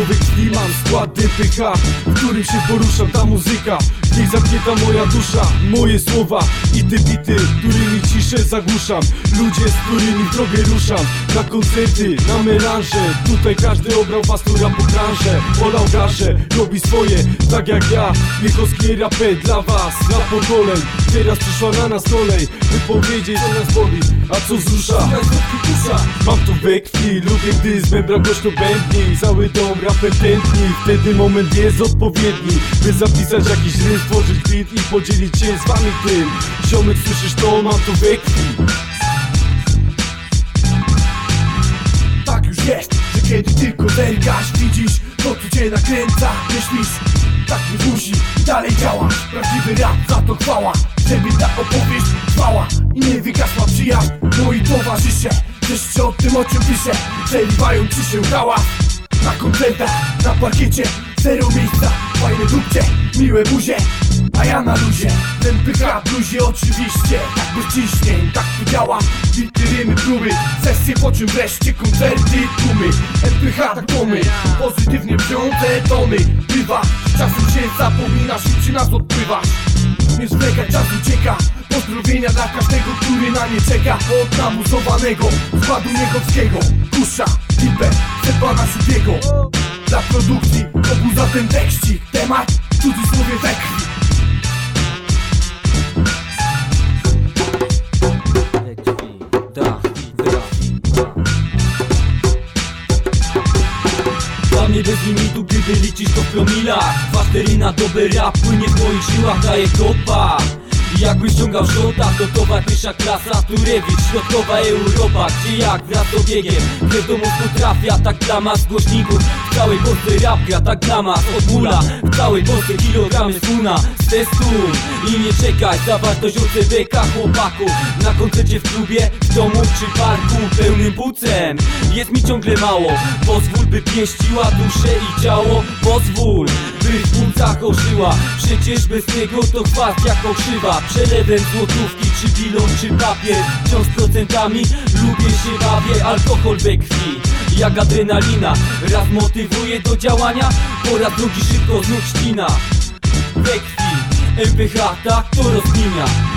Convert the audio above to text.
we krwi mam skład DPH W którym się poruszam, ta muzyka W niej zamknięta moja dusza? Moje słowa i te bity Którymi ciszę zagłuszam. Ludzie, z którymi w drogę ruszam. Na koncerty, na melanże. Tutaj każdy obrał pastura po branżę. Olał garze, robi swoje Tak jak ja, Miechowski rapę dla was Na pokoleń, teraz przyszła na nas kolej By powiedzieć co nas boli. A co wzrusza? Mam to we krwi, lubię gdy z membra głośno bębni Cały dom tętni Wtedy moment jest odpowiedni By zapisać jakiś rym, stworzyć beat I podzielić się z wami tym. Ziomek słyszysz to, mam to we Tak już jest, że kiedy tylko zerkasz Widzisz to co cię nakręca Myślisz, tak nie musi i dalej działa Prawdziwy rap, za to chwała Żeby ta opowieść trwała. I nie wygasła przyjaźń Moi towarzysze Też o tym o czym piszę. Przeliwają ci się hałas Na koncertach, na parkiecie Zero miejsca, fajne dupcie Miłe buzie a ja na luzie. Ten pycha bluzie oczywiście Tak bez ciśnień, tak to działa Bity, próby Sesje, po czym wreszcie koncerty, tłumy. MPH tak to my Pozytywnie brzmiące tony Bywa, czasem się zapominasz i przy nas odpływasz Nie zwlekaj, czas ucieka. Pozdrowienia dla każdego, który na nie czeka. Od namuzowanego składu niechowskiego Kusza, Tipę, Stepana Szubiego Dla produkcji obuza ten tekścik Temat w cudzysłowie we krwi. Mnie bez limitu, gdy liczysz to w promilach. Kwateryna dobry rap płynie w moich siłach, daje kopa Jakby ściągał szota, to towar pierwsza klasa Turewicz, środkowa Europa. Gdzie jak wraz z obiegiem, krew do mózgu trafia Tak dla mas głośników, w całej Polsce rap gra Tak dla mas od mula, w całej Polsce kilogramy suna Testuj i nie czekaj, zawartość OCDK chłopaku. Na koncercie w klubie, w domu czy parku Pełnym bucem, jest mi ciągle mało. Pozwól by pieściła duszę i ciało. Pozwól, by w płucach ożyła. Przecież bez tego to chwast jak okrzywa Przelewem złotówki czy bilon czy papier. Wciąż procentami lubię się bawię. Alkohol we krwi jak adrenalina. Raz motywuje do działania Po raz drugi szybko znów ścina. We krwi MPH tak to rozkminia